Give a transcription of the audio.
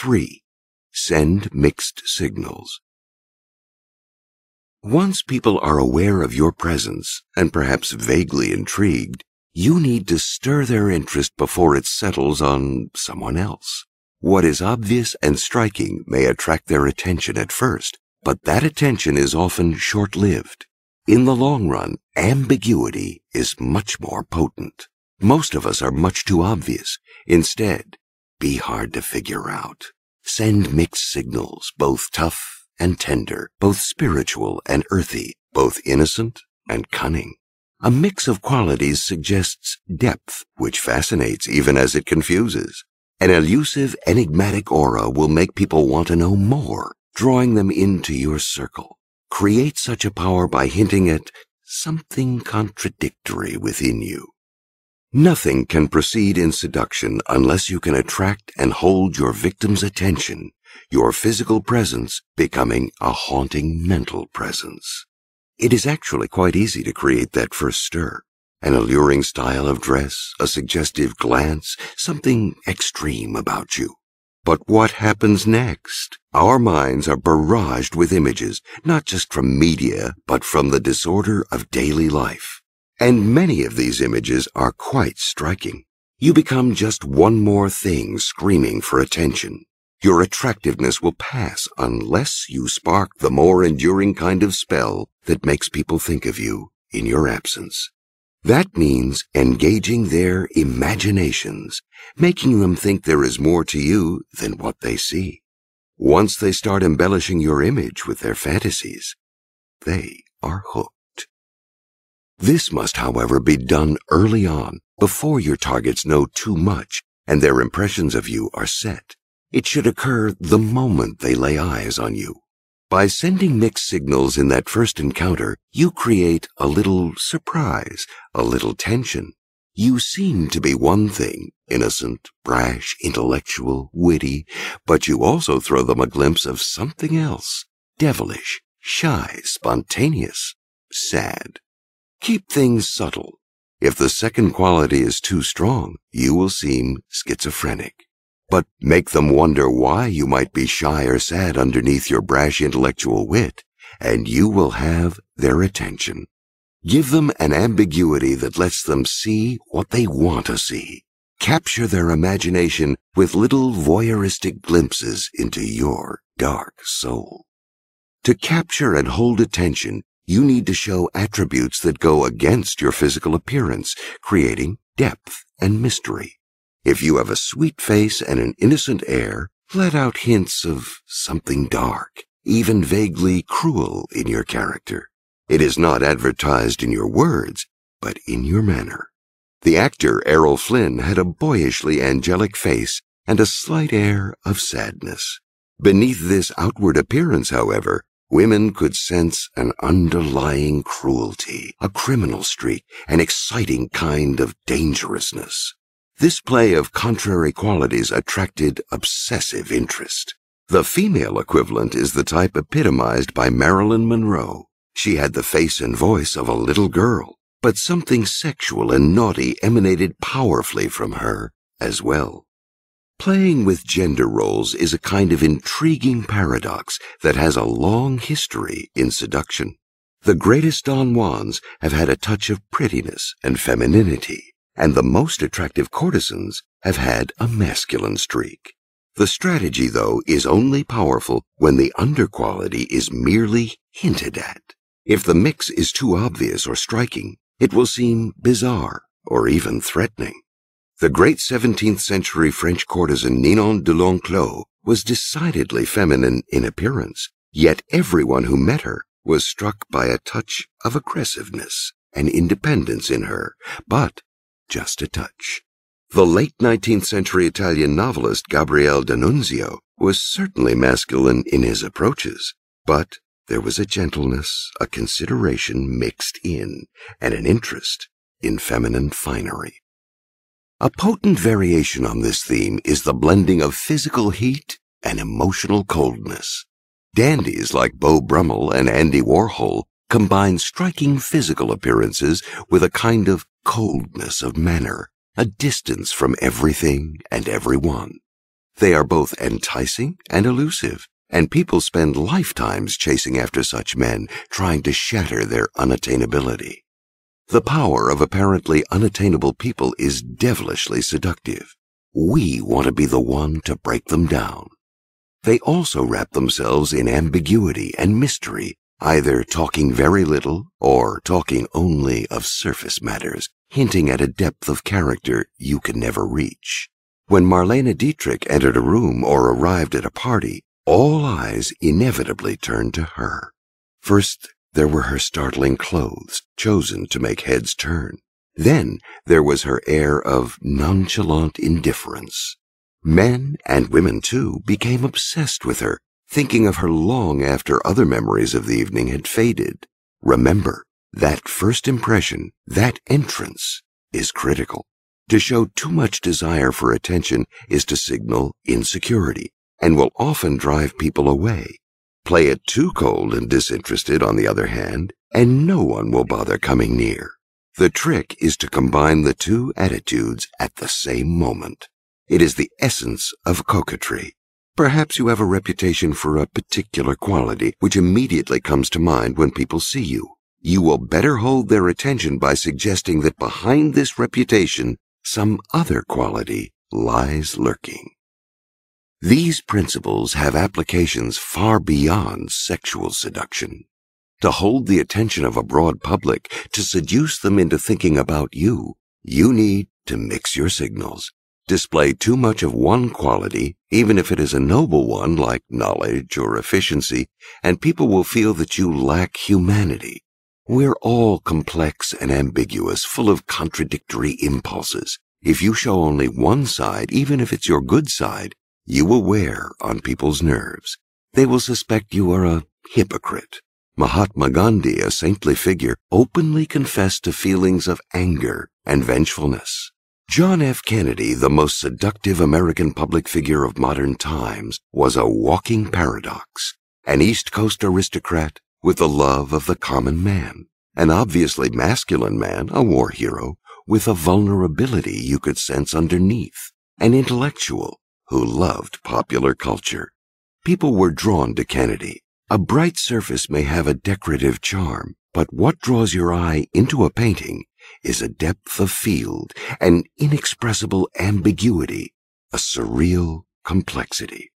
3. Send mixed signals. Once people are aware of your presence and perhaps vaguely intrigued, you need to stir their interest before it settles on someone else. What is obvious and striking may attract their attention at first, but that attention is often short-lived. In the long run, ambiguity is much more potent. Most of us are much too obvious. Instead, be hard to figure out. Send mixed signals, both tough and tender, both spiritual and earthy, both innocent and cunning. A mix of qualities suggests depth, which fascinates even as it confuses. An elusive, enigmatic aura will make people want to know more, drawing them into your circle. Create such a power by hinting at something contradictory within you. Nothing can proceed in seduction unless you can attract and hold your victim's attention your physical presence becoming a haunting mental presence. It is actually quite easy to create that first stir. An alluring style of dress, a suggestive glance, something extreme about you. But what happens next? Our minds are barraged with images, not just from media, but from the disorder of daily life. And many of these images are quite striking. You become just one more thing screaming for attention. Your attractiveness will pass unless you spark the more enduring kind of spell that makes people think of you in your absence. That means engaging their imaginations, making them think there is more to you than what they see. Once they start embellishing your image with their fantasies, they are hooked. This must, however, be done early on, before your targets know too much and their impressions of you are set. It should occur the moment they lay eyes on you. By sending mixed signals in that first encounter, you create a little surprise, a little tension. You seem to be one thing, innocent, brash, intellectual, witty, but you also throw them a glimpse of something else, devilish, shy, spontaneous, sad. Keep things subtle. If the second quality is too strong, you will seem schizophrenic but make them wonder why you might be shy or sad underneath your brash intellectual wit, and you will have their attention. Give them an ambiguity that lets them see what they want to see. Capture their imagination with little voyeuristic glimpses into your dark soul. To capture and hold attention, you need to show attributes that go against your physical appearance, creating depth and mystery. If you have a sweet face and an innocent air, let out hints of something dark, even vaguely cruel in your character. It is not advertised in your words, but in your manner. The actor Errol Flynn had a boyishly angelic face and a slight air of sadness. Beneath this outward appearance, however, women could sense an underlying cruelty, a criminal streak, an exciting kind of dangerousness. This play of contrary qualities attracted obsessive interest. The female equivalent is the type epitomized by Marilyn Monroe. She had the face and voice of a little girl, but something sexual and naughty emanated powerfully from her as well. Playing with gender roles is a kind of intriguing paradox that has a long history in seduction. The greatest Don Juans have had a touch of prettiness and femininity and the most attractive courtesans have had a masculine streak. The strategy, though, is only powerful when the underquality is merely hinted at. If the mix is too obvious or striking, it will seem bizarre or even threatening. The great 17th century French courtesan Ninon de l'Enclos was decidedly feminine in appearance, yet everyone who met her was struck by a touch of aggressiveness and independence in her, but just a touch. The late 19th century Italian novelist Gabriele D'Annunzio was certainly masculine in his approaches, but there was a gentleness, a consideration mixed in, and an interest in feminine finery. A potent variation on this theme is the blending of physical heat and emotional coldness. Dandies like Beau Brummel and Andy Warhol combine striking physical appearances with a kind of coldness of manner, a distance from everything and everyone. They are both enticing and elusive, and people spend lifetimes chasing after such men, trying to shatter their unattainability. The power of apparently unattainable people is devilishly seductive. We want to be the one to break them down. They also wrap themselves in ambiguity and mystery, either talking very little or talking only of surface matters, hinting at a depth of character you can never reach. When Marlene Dietrich entered a room or arrived at a party, all eyes inevitably turned to her. First, there were her startling clothes, chosen to make heads turn. Then there was her air of nonchalant indifference. Men, and women too, became obsessed with her, thinking of her long after other memories of the evening had faded. Remember, that first impression, that entrance, is critical. To show too much desire for attention is to signal insecurity and will often drive people away. Play it too cold and disinterested, on the other hand, and no one will bother coming near. The trick is to combine the two attitudes at the same moment. It is the essence of coquetry. Perhaps you have a reputation for a particular quality which immediately comes to mind when people see you. You will better hold their attention by suggesting that behind this reputation some other quality lies lurking. These principles have applications far beyond sexual seduction. To hold the attention of a broad public, to seduce them into thinking about you, you need to mix your signals. Display too much of one quality, even if it is a noble one like knowledge or efficiency, and people will feel that you lack humanity. We're all complex and ambiguous, full of contradictory impulses. If you show only one side, even if it's your good side, you will wear on people's nerves. They will suspect you are a hypocrite. Mahatma Gandhi, a saintly figure, openly confessed to feelings of anger and vengefulness. John F. Kennedy, the most seductive American public figure of modern times, was a walking paradox, an East Coast aristocrat, with the love of the common man, an obviously masculine man, a war hero, with a vulnerability you could sense underneath, an intellectual who loved popular culture. People were drawn to Kennedy. A bright surface may have a decorative charm, but what draws your eye into a painting is a depth of field, an inexpressible ambiguity, a surreal complexity.